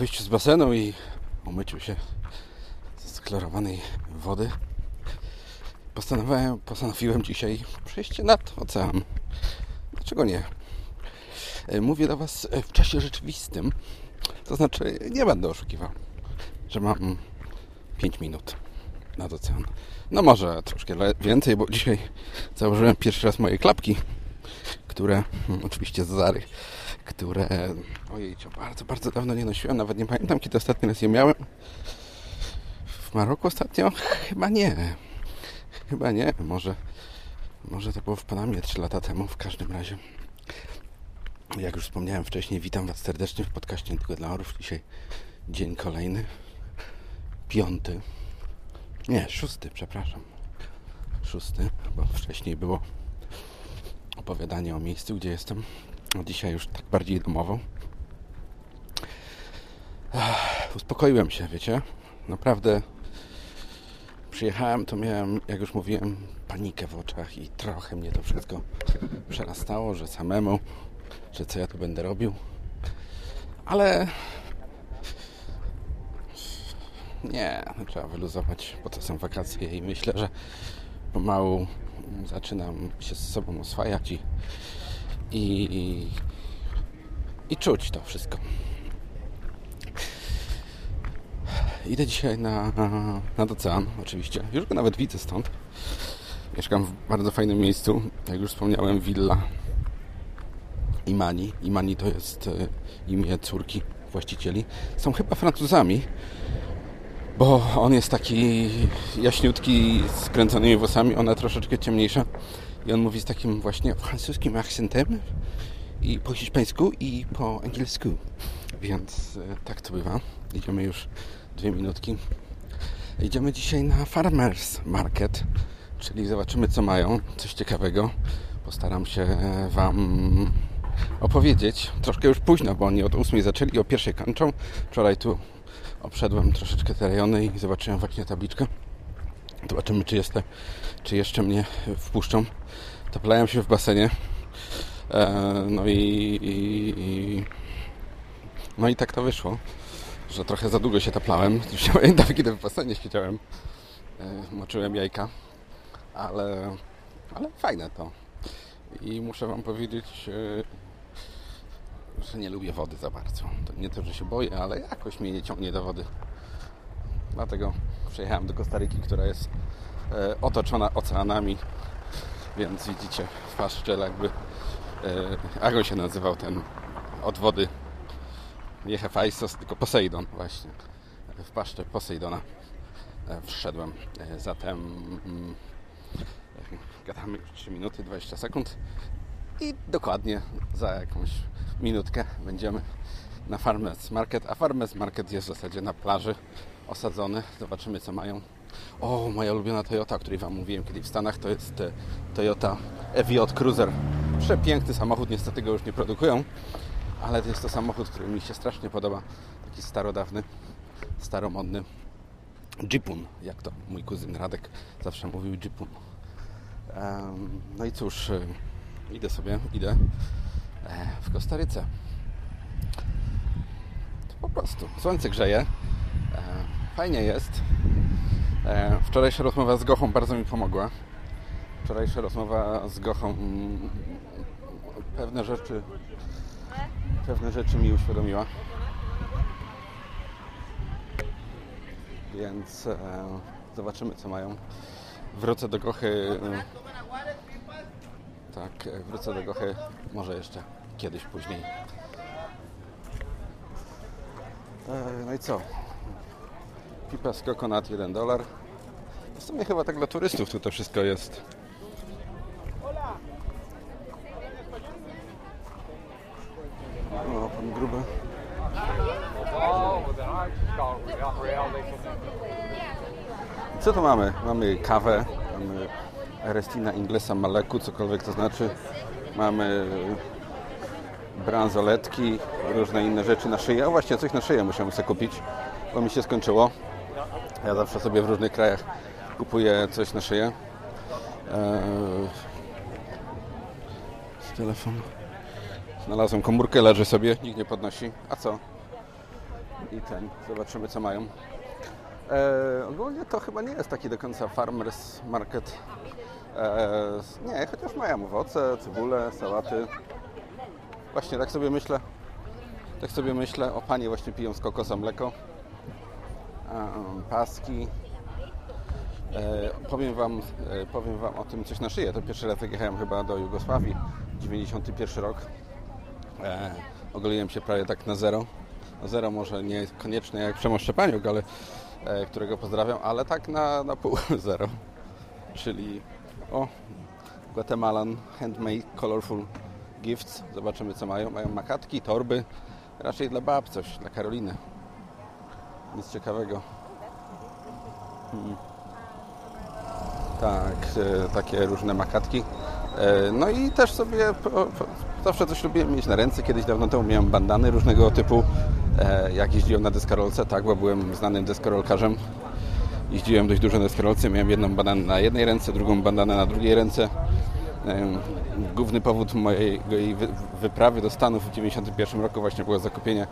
Wyjściu z basenu i umyciu się z sklorowanej wody postanowiłem, postanowiłem dzisiaj przejść nad ocean. Dlaczego nie? E, mówię do Was w czasie rzeczywistym. To znaczy, nie będę oszukiwał, że mam 5 minut nad ocean. No może troszkę więcej, bo dzisiaj założyłem pierwszy raz moje klapki, które hmm, oczywiście Zary, które ojej, bardzo, bardzo dawno nie nosiłem, nawet nie pamiętam kiedy ostatni raz je miałem. W Maroku ostatnio? Chyba nie. Chyba nie, może może to było w Panamie 3 lata temu, w każdym razie. Jak już wspomniałem wcześniej, witam Was serdecznie w podcaście Tylko dla Orów. Dzisiaj dzień kolejny, piąty, nie, szósty, przepraszam. Szósty, bo wcześniej było opowiadanie o miejscu, gdzie jestem. A dzisiaj już tak bardziej domowo. Uspokoiłem się, wiecie. Naprawdę przyjechałem, to miałem, jak już mówiłem, panikę w oczach i trochę mnie to wszystko przerastało, że samemu, że co ja tu będę robił. Ale nie, no trzeba wyluzować, bo to są wakacje i myślę, że pomału zaczynam się z sobą oswajać i, i, i, i czuć to wszystko. Idę dzisiaj na, nad ocean, oczywiście. Już go nawet widzę stąd. Mieszkam w bardzo fajnym miejscu. Jak już wspomniałem, willa Imani. Imani to jest e, imię córki właścicieli. Są chyba Francuzami, bo on jest taki jaśniutki, z kręconymi włosami, ona troszeczkę ciemniejsza. I on mówi z takim właśnie francuskim akcentem i po hiszpańsku i po angielsku. Więc e, tak to bywa. Idziemy już dwie minutki. Idziemy dzisiaj na Farmers Market, czyli zobaczymy co mają, coś ciekawego. Postaram się Wam opowiedzieć. Troszkę już późno, bo oni od 8 zaczęli, o pierwszej kończą. Wczoraj tu obszedłem troszeczkę te rejony i zobaczyłem właśnie tabliczkę. Zobaczymy, czy, jest, czy jeszcze mnie wpuszczą. Toplałem się w basenie. E, no i, i, i, no i tak to wyszło, że trochę za długo się taplałem. Już nie pamiętam, kiedy w basenie siedziałem. E, moczyłem jajka, ale, ale fajne to. I muszę Wam powiedzieć, e, że nie lubię wody za bardzo. To nie to, że się boję, ale jakoś mnie nie ciągnie do wody. Dlatego przyjechałem do Kostaryki, która jest e, otoczona oceanami, więc widzicie w paszcze jakby e, on się nazywał ten od wody nie Hefajstos, tylko Poseidon właśnie. W paszczę Poseidona e, wszedłem. Zatem mm, gadamy już 3 minuty 20 sekund i dokładnie za jakąś minutkę będziemy na Farmers Market, a Farmers Market jest w zasadzie na plaży osadzony. Zobaczymy co mają. O, moja ulubiona Toyota, o której Wam mówiłem kiedyś w Stanach, to jest e, Toyota FJ Cruiser. Przepiękny samochód, niestety go już nie produkują, ale to jest to samochód, który mi się strasznie podoba. Taki starodawny, staromodny Jeepun, jak to mój kuzyn Radek zawsze mówił Jeepun. No i cóż, e, idę sobie, idę e, w Kostaryce. To po prostu. Słońce grzeje. E, fajnie jest. Wczorajsza rozmowa z Gochą bardzo mi pomogła. Wczorajsza rozmowa z Gochą mm, pewne rzeczy pewne rzeczy mi uświadomiła. Więc e, zobaczymy co mają. Wrócę do Gochy e, tak, wrócę do Gochy może jeszcze kiedyś później. E, no i co? Pipa z kokonat 1 dolar. W sumie chyba tak dla turystów tu to wszystko jest. O, pan gruby. Co tu mamy? Mamy kawę, mamy Restina Inglesa Maleku, cokolwiek to znaczy. Mamy bransoletki, różne inne rzeczy na szyję. O właśnie, coś na szyję muszę sobie kupić, bo mi się skończyło. Ja zawsze sobie w różnych krajach kupuję coś na szyję. Eee... Telefon. Znalazłem komórkę, leży sobie, nikt nie podnosi. A co? i ten, zobaczymy co mają. E, ogólnie to chyba nie jest taki do końca farmers market. E, nie, chociaż mają owoce, cebule, sałaty. Właśnie tak sobie myślę, tak sobie myślę, o panie właśnie piją z kokosa mleko. E, paski. E, powiem, wam, e, powiem Wam o tym coś na szyję. To pierwszy raz jak jechałem chyba do Jugosławii, 91 rok. E, ogoliłem się prawie tak na zero. Na zero może nie jest koniecznie jak Przemo Szczepaniuk, ale którego pozdrawiam, ale tak na, na pół zero. Czyli o, Guatemalan Handmade Colorful Gifts. Zobaczymy co mają. Mają makatki, torby. Raczej dla bab coś, dla Karoliny. Nic ciekawego. Hmm. Tak, e, takie różne makatki. E, no i też sobie po, po, zawsze coś lubiłem mieć na ręce. Kiedyś dawno temu miałem bandany różnego typu. E, jak jeździłem na deskorolce, tak, bo byłem znanym deskorolkarzem. Jeździłem dość dużo na deskorolce. Miałem jedną bandanę na jednej ręce, drugą bandanę na drugiej ręce. Główny powód mojej wyprawy do Stanów w 1991 roku właśnie było zakupienie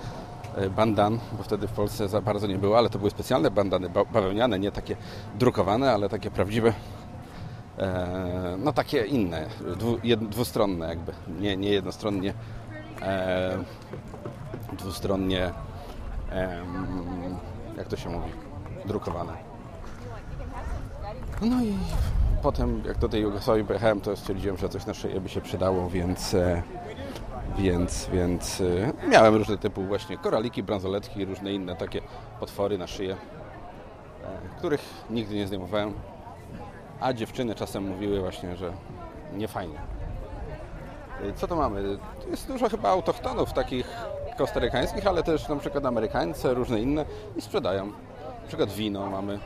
bandan, bo wtedy w Polsce za bardzo nie było, ale to były specjalne bandany bawełniane, nie takie drukowane, ale takie prawdziwe E, no takie inne, dwustronne jakby, nie, nie jednostronnie, e, dwustronnie, jak to się mówi, drukowane. No i potem jak do tej Jugosławii pojechałem, to stwierdziłem, że coś na szyję by się przydało, więc e, więc, więc miałem różne typu właśnie koraliki, bransoletki, różne inne takie potwory na szyję, których nigdy nie zdejmowałem a dziewczyny czasem mówiły właśnie, że nie fajnie. Co to mamy? Jest dużo chyba autochtonów takich kostarykańskich, ale też na przykład amerykańce, różne inne i sprzedają. Na przykład wino mamy.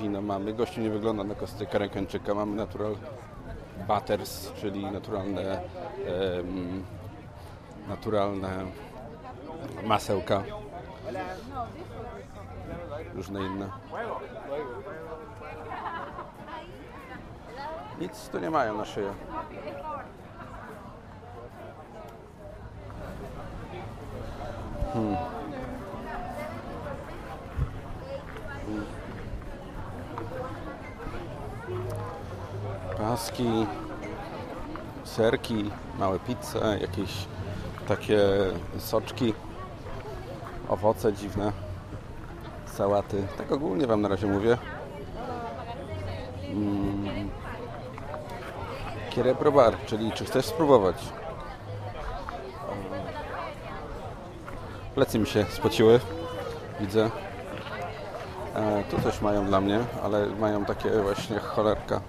Wino mamy. Gościu nie wygląda na kostarykańczyka. Mamy natural butters, czyli naturalne naturalne masełka. Różne inne. Nic tu nie mają na szyję. Hmm. Paski, serki, małe pizze, jakieś takie soczki, owoce dziwne, sałaty. Tak ogólnie Wam na razie mówię. Mm. Czyli czy chcesz spróbować? Plecy mi się spociły, widzę. E, tu coś mają dla mnie, ale mają takie właśnie cholerka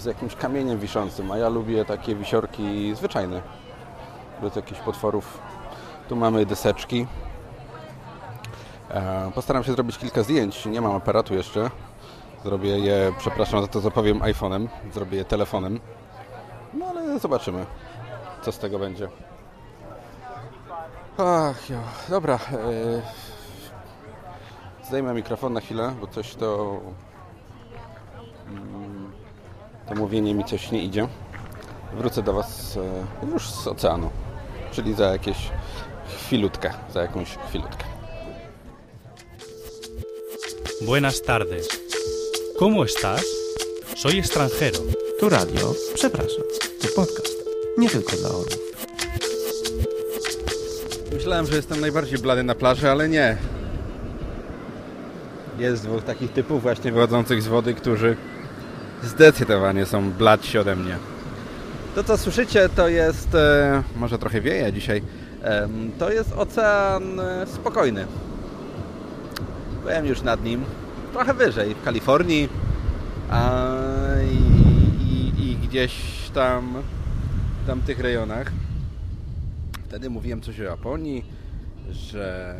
z jakimś kamieniem wiszącym, a ja lubię takie wisiorki zwyczajne, bez jakichś potworów. Tu mamy deseczki. E, postaram się zrobić kilka zdjęć, nie mam aparatu jeszcze, Zrobię je, przepraszam za to, zapowiem iPhone'em. Zrobię je telefonem. No ale zobaczymy, co z tego będzie. Ach, jo. dobra. Yy... Zdejmę mikrofon na chwilę, bo coś to... To mówienie mi coś nie idzie. Wrócę do Was e, już z oceanu, czyli za jakieś chwilutkę, za jakąś chwilutkę. Buenas tardes. ¿Cómo estás? Soy extranjero. Tu radio, przepraszam, to podcast, nie tylko dla orłów. Myślałem, że jestem najbardziej blady na plaży, ale nie. Jest dwóch takich typów właśnie wychodzących z wody, którzy zdecydowanie są bladsi ode mnie. To, co słyszycie, to jest... E, może trochę wieje dzisiaj. To jest ocean e, spokojny. Byłem już nad nim trochę wyżej, w Kalifornii a, i, i, i gdzieś tam w tamtych rejonach. Wtedy mówiłem coś o Japonii, że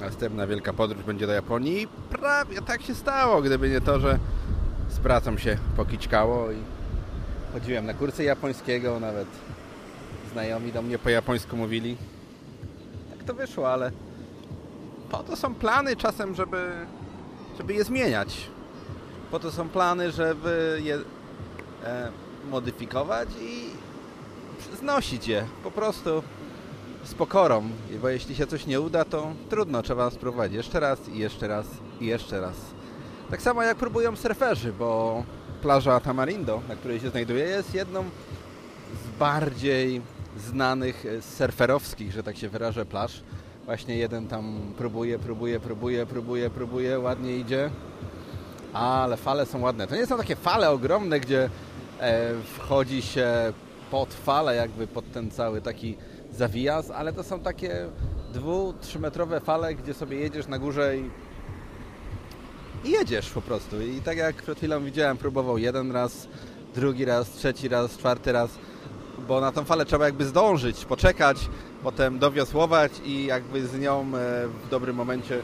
następna wielka podróż będzie do Japonii i prawie tak się stało, gdyby nie to, że pracą się pokiczkało i chodziłem na kursy japońskiego, nawet znajomi do mnie po japońsku mówili. Tak to wyszło, ale po to są plany czasem, żeby, żeby je zmieniać. Po to są plany, żeby je e, modyfikować i znosić je. Po prostu z pokorą, bo jeśli się coś nie uda, to trudno, trzeba spróbować jeszcze raz i jeszcze raz i jeszcze raz. Tak samo jak próbują surferzy, bo plaża Tamarindo, na której się znajduję, jest jedną z bardziej znanych e, surferowskich, że tak się wyrażę, plaż. Właśnie jeden tam próbuje, próbuje, próbuje, próbuje, próbuje, ładnie idzie. Ale fale są ładne. To nie są takie fale ogromne, gdzie e, wchodzi się pod falę, jakby pod ten cały taki zawijas, ale to są takie dwu, trzymetrowe fale, gdzie sobie jedziesz na górze i, i jedziesz po prostu. I tak jak przed chwilą widziałem, próbował jeden raz, drugi raz, trzeci raz, czwarty raz, bo na tą falę trzeba jakby zdążyć, poczekać, potem dowiosłować i jakby z nią e, w dobrym momencie e,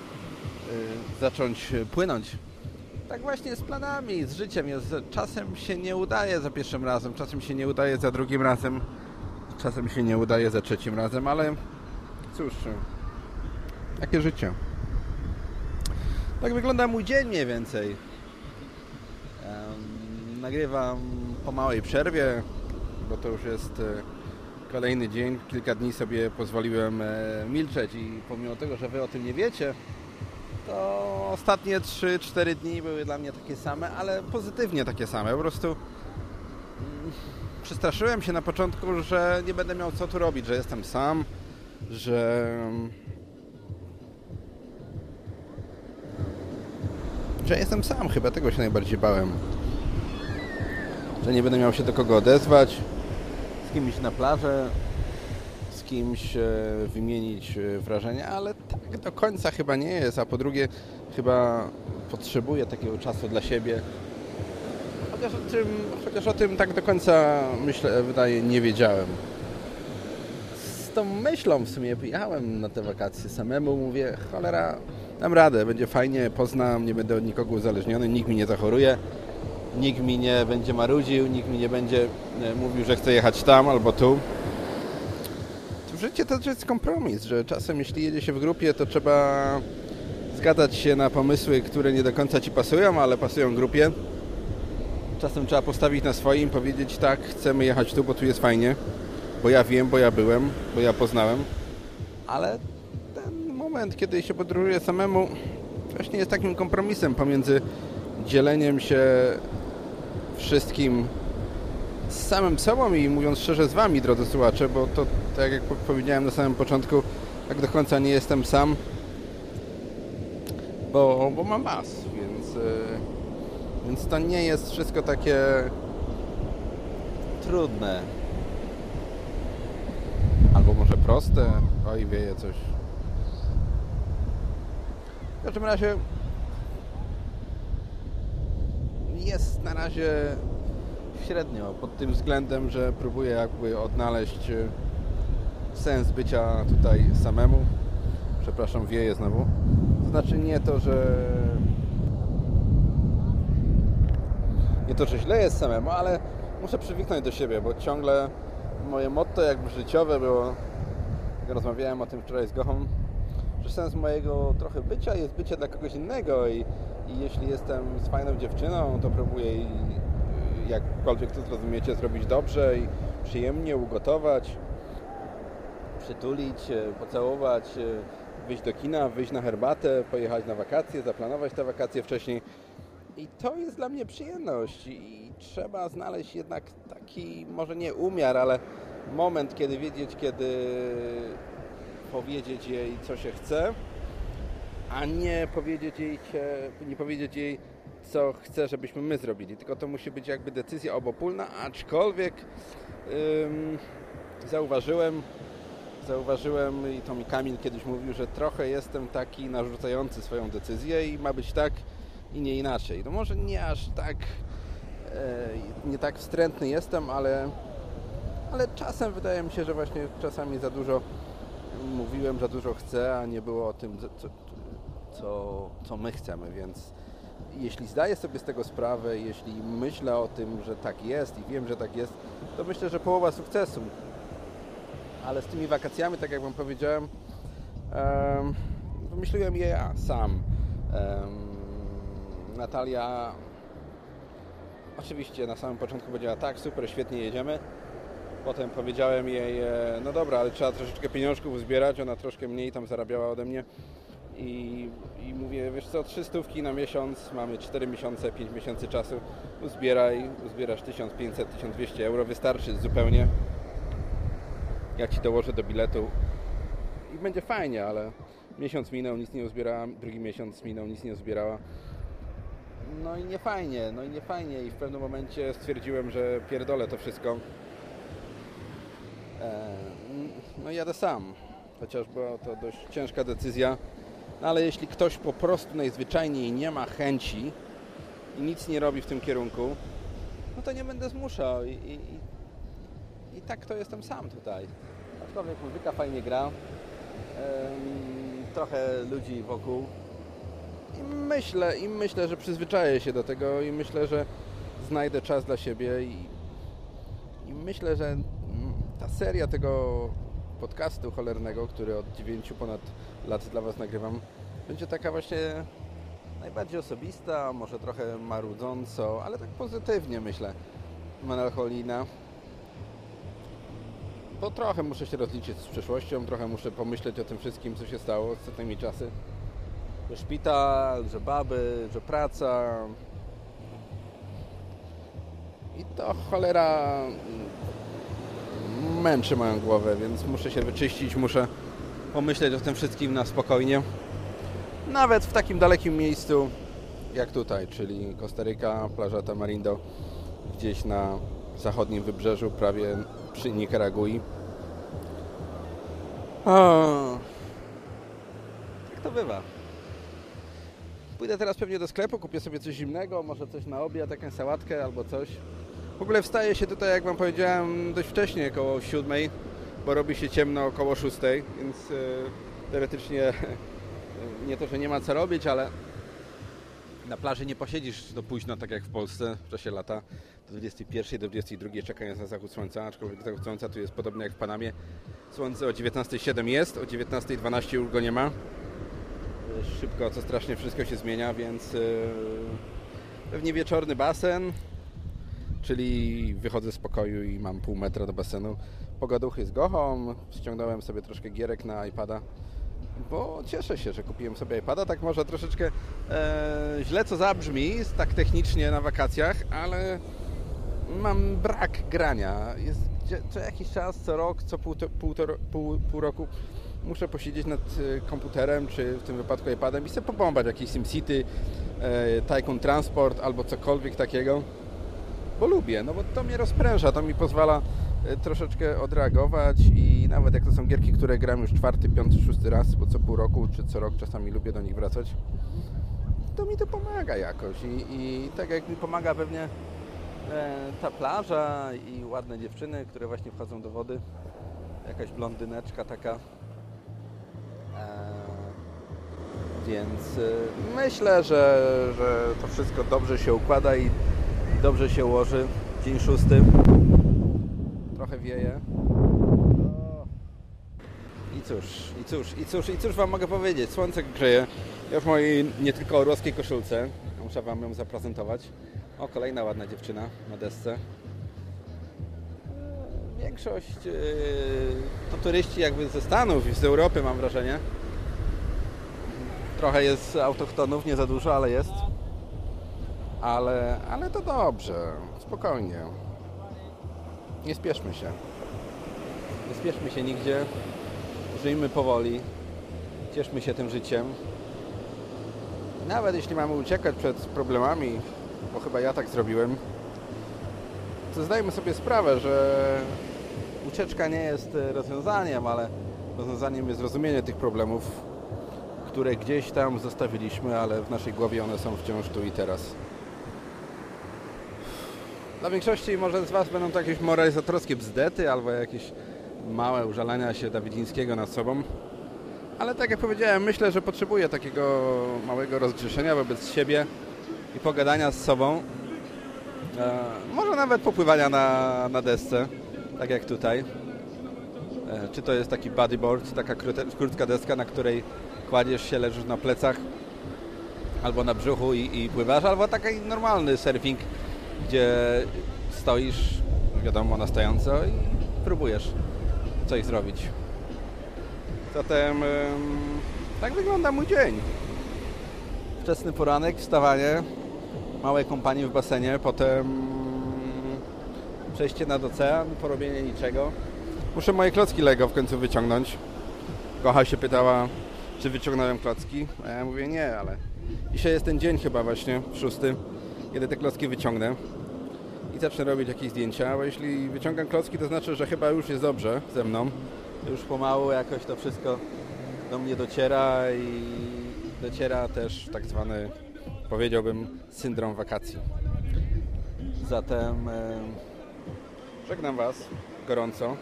zacząć płynąć. Tak właśnie z planami, z życiem jest. Czasem się nie udaje za pierwszym razem, czasem się nie udaje za drugim razem, czasem się nie udaje za trzecim razem, ale cóż, takie życie. Tak wygląda mój dzień mniej więcej. nagrywam po małej przerwie, bo to już jest e, kolejny dzień. Kilka dni sobie pozwoliłem e, milczeć i pomimo tego, że Wy o tym nie wiecie, to ostatnie 3-4 dni były dla mnie takie same, ale pozytywnie takie same. Po prostu mm, przestraszyłem się na początku, że nie będę miał co tu robić, że jestem sam, że że jestem sam, chyba tego się najbardziej bałem. Że nie będę miał się do kogo odezwać, z kimś na plażę, z kimś e, wymienić e, wrażenia, ale tak do końca chyba nie jest, a po drugie chyba potrzebuję takiego czasu dla siebie. Chociaż o tym, chociaż o tym tak do końca myślę, wydaje, nie wiedziałem. Z tą myślą w sumie jechałem na te wakacje samemu, mówię, cholera, dam radę, będzie fajnie, poznam, nie będę od nikogo uzależniony, nikt mi nie zachoruje, nikt mi nie będzie marudził, nikt mi nie będzie e, mówił, że chce jechać tam albo tu. W życiu to jest kompromis, że czasem jeśli jedzie się w grupie, to trzeba zgadzać się na pomysły, które nie do końca Ci pasują, ale pasują grupie. Czasem trzeba postawić na swoim, powiedzieć tak, chcemy jechać tu, bo tu jest fajnie, bo ja wiem, bo ja byłem, bo ja poznałem. Ale moment, kiedy się podróżuje samemu, właśnie jest takim kompromisem pomiędzy dzieleniem się wszystkim z samym sobą i mówiąc szczerze z Wami, drodzy słuchacze, bo to, tak jak powiedziałem na samym początku, tak do końca nie jestem sam, bo, bo mam Was, więc, yy, więc to nie jest wszystko takie trudne. Albo może proste. Oj, wieje coś. W każdym razie jest na razie średnio pod tym względem, że próbuję jakby odnaleźć e, sens bycia tutaj samemu. Przepraszam, wieje znowu. To znaczy nie to, że nie to, że źle jest samemu, ale muszę przywyknąć do siebie, bo ciągle moje motto jakby życiowe było, rozmawiałem o tym wczoraj z Gochą, że sens mojego trochę bycia jest bycie dla kogoś innego i, i jeśli jestem z fajną dziewczyną, to próbuję jej jakkolwiek to zrozumiecie, zrobić dobrze i przyjemnie ugotować, przytulić, e, pocałować, e, wyjść do kina, wyjść na herbatę, pojechać na wakacje, zaplanować te wakacje wcześniej. I to jest dla mnie przyjemność i trzeba znaleźć jednak taki, może nie umiar, ale moment, kiedy wiedzieć, kiedy powiedzieć jej, co się chce, a nie powiedzieć jej, nie powiedzieć jej, co chce, żebyśmy my zrobili. Tylko to musi być jakby decyzja obopólna, aczkolwiek ym, zauważyłem, zauważyłem i to mi Kamil kiedyś mówił, że trochę jestem taki narzucający swoją decyzję i ma być tak i nie inaczej. No może nie aż tak e, nie tak wstrętny jestem, ale ale czasem wydaje mi się, że właśnie czasami za dużo mówiłem, za dużo chcę, a nie było o tym, co, co, co my chcemy, więc jeśli zdaję sobie z tego sprawę, jeśli myślę o tym, że tak jest i wiem, że tak jest, to myślę, że połowa sukcesu. Ale z tymi wakacjami, tak jak Wam powiedziałem, um, wymyśliłem je ja sam. Um, Natalia oczywiście na samym początku powiedziała tak, super, świetnie jedziemy. Potem powiedziałem jej, e, no dobra, ale trzeba troszeczkę pieniążków uzbierać, ona troszkę mniej tam zarabiała ode mnie. I, i mówię, wiesz co, trzy stówki na miesiąc, mamy 4 miesiące, 5 miesięcy czasu, uzbieraj, uzbierasz 1500-1200 euro, wystarczy zupełnie. Ja Ci dołożę do biletu i będzie fajnie, ale miesiąc minął, nic nie uzbierała, drugi miesiąc minął, nic nie uzbierała. No i nie fajnie, no i nie fajnie i w pewnym momencie stwierdziłem, że pierdolę to wszystko. E, No jadę sam, chociaż była to dość ciężka decyzja. No ale jeśli ktoś po prostu najzwyczajniej nie ma chęci i nic nie robi w tym kierunku, no to nie będę zmuszał i, i, i, tak to jestem sam tutaj. Aczkolwiek muzyka fajnie gra, trochę ludzi wokół i myślę, i myślę, że przyzwyczaję się do tego i myślę, że znajdę czas dla siebie i, i myślę, że ta seria tego podcastu cholernego, który od 9 ponad lat dla Was nagrywam, będzie taka właśnie najbardziej osobista, może trochę marudząco, ale tak pozytywnie myślę, melancholijna. Bo trochę muszę się rozliczyć z przeszłością, trochę muszę pomyśleć o tym wszystkim, co się stało ostatnimi czasy. Że szpital, że baby, że praca. I to cholera męczy moją głowę, więc muszę się wyczyścić, muszę pomyśleć o tym wszystkim na spokojnie. Nawet w takim dalekim miejscu jak tutaj, czyli Kostaryka, plaża Tamarindo, gdzieś na zachodnim wybrzeżu, prawie przy Nikaragui. Tak to bywa. Pójdę teraz pewnie do sklepu, kupię sobie coś zimnego, może coś na obiad, jakąś sałatkę albo coś. W ogóle wstaję się tutaj, jak Wam powiedziałem, dość wcześnie, około siódmej, bo robi się ciemno około szóstej, więc e, teoretycznie nie to, że nie ma co robić, ale na plaży nie posiedzisz do późno, tak jak w Polsce w czasie lata, do 21, do 22 czekając na zachód słońca, aczkolwiek zachód słońca tu jest podobny jak w Panamie. Słońce o 19.07 jest, o 19.12 już go nie ma. Szybko, co strasznie wszystko się zmienia, więc yy, pewnie wieczorny basen, czyli wychodzę z pokoju i mam pół metra do basenu. Pogaduchy z Gochą, ściągnąłem sobie troszkę gierek na iPada, bo cieszę się, że kupiłem sobie iPada, tak może troszeczkę e, źle co zabrzmi, tak technicznie na wakacjach, ale mam brak grania. Jest co jakiś czas, co rok, co pół, pół, pół, pół roku muszę posiedzieć nad komputerem, czy w tym wypadku iPadem i sobie pobombać jakieś SimCity, e, Tycoon Transport albo cokolwiek takiego, bo lubię, no bo to mnie rozpręża, to mi pozwala e, troszeczkę odreagować i nawet jak to są gierki, które gram już czwarty, piąty, szósty raz, bo co pół roku czy co rok czasami lubię do nich wracać, to mi to pomaga jakoś i, i tak jak mi pomaga pewnie e, ta plaża i ładne dziewczyny, które właśnie wchodzą do wody, jakaś blondyneczka taka, Więc myślę, że, że to wszystko dobrze się układa i dobrze się ułoży. Dzień szósty. Trochę wieje. I cóż, i cóż, i cóż, i cóż Wam mogę powiedzieć? Słońce grzeje. Ja w mojej nie tylko orłowskiej koszulce. Muszę Wam ją zaprezentować. O, kolejna ładna dziewczyna na desce. Większość yy, to turyści jakby ze Stanów i z Europy mam wrażenie. Trochę jest autochtonów, nie za dużo, ale jest. Ale, ale to dobrze, spokojnie. Nie spieszmy się. Nie spieszmy się nigdzie. Żyjmy powoli. Cieszmy się tym życiem. Nawet jeśli mamy uciekać przed problemami, bo chyba ja tak zrobiłem, to zdajmy sobie sprawę, że ucieczka nie jest rozwiązaniem, ale rozwiązaniem jest zrozumienie tych problemów, które gdzieś tam zostawiliśmy, ale w naszej głowie one są wciąż tu i teraz. Dla większości może z Was będą to jakieś moralizatorskie bzdety albo jakieś małe użalania się Dawidzińskiego nad sobą. Ale tak jak powiedziałem, myślę, że potrzebuję takiego małego rozgrzeszenia wobec siebie i pogadania z sobą. E, może nawet popływania na, na desce, tak jak tutaj. E, czy to jest taki bodyboard, taka krótka deska, na której kładziesz się, leżysz na plecach albo na brzuchu i, i pływasz, albo taki normalny surfing, gdzie stoisz, wiadomo, na stojąco i próbujesz coś zrobić. Zatem em, tak wygląda mój dzień. Wczesny poranek, wstawanie, małe kompanie w basenie, potem przejście nad ocean, porobienie niczego. Muszę moje klocki Lego w końcu wyciągnąć. Kocha się pytała, czy wyciągnąłem klocki, a ja mówię nie, ale dzisiaj jest ten dzień chyba właśnie, szósty, kiedy te klocki wyciągnę i zacznę robić jakieś zdjęcia, bo jeśli wyciągam klocki, to znaczy, że chyba już jest dobrze ze mną. Już pomału jakoś to wszystko do mnie dociera i dociera też tak zwany, powiedziałbym, syndrom wakacji. Zatem e, żegnam Was gorąco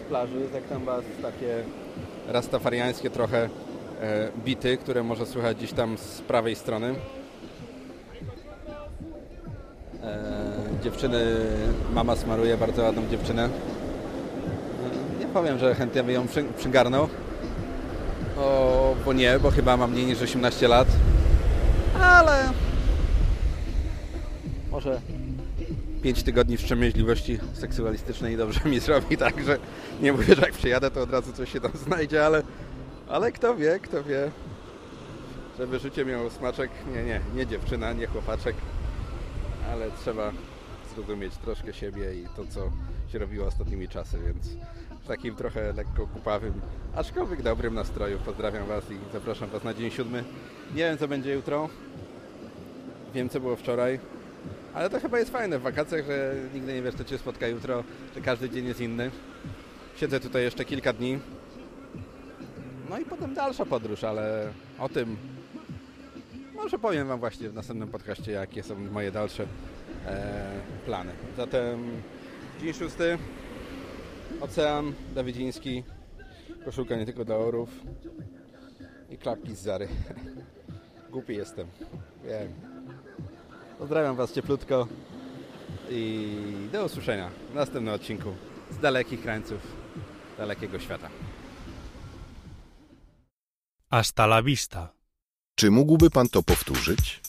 z plaży, żegnam Was takie rastafariańskie trochę e, bity, które może słychać gdzieś tam z prawej strony. E, dziewczyny, mama smaruje bardzo ładną dziewczynę. E, Nie powiem, że chętnie by ją przy, przygarnął. O, bo nie, bo chyba mam mniej niż 18 lat. Ale może 5 tygodni wstrzemięźliwości seksualistycznej dobrze mi zrobi, także nie mówię, że jak przyjadę, to od razu coś się tam znajdzie, ale, ale kto wie, kto wie, żeby życie miało smaczek. Nie, nie, nie dziewczyna, nie chłopaczek, ale trzeba zrozumieć troszkę siebie i to, co się robiło ostatnimi czasy, więc w takim trochę lekko kupawym, aczkolwiek dobrym nastroju pozdrawiam Was i zapraszam Was na dzień siódmy. Nie wiem, co będzie jutro, wiem, co było wczoraj, ale to chyba jest fajne w wakacjach, że nigdy nie wiesz, co Cię spotka jutro, że każdy dzień jest inny. Siedzę tutaj jeszcze kilka dni. No i potem dalsza podróż, ale o tym może powiem Wam właśnie w następnym podcaście, jakie są moje dalsze e, plany. Zatem dzień szósty, ocean dawidziński, koszulka nie tylko dla orów i klapki z Zary. Głupi jestem, wiem. Pozdrawiam Was cieplutko i do usłyszenia w następnym odcinku z dalekich krańców dalekiego świata. Hasta la vista. Czy mógłby pan to powtórzyć?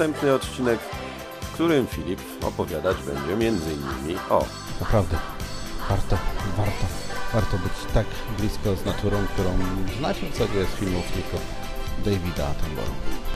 Następny odcinek, w którym Filip opowiadać będzie innymi o Naprawdę, warto, warto, warto być tak blisko z naturą, którą znacie co z filmów tylko Davida Attenborough.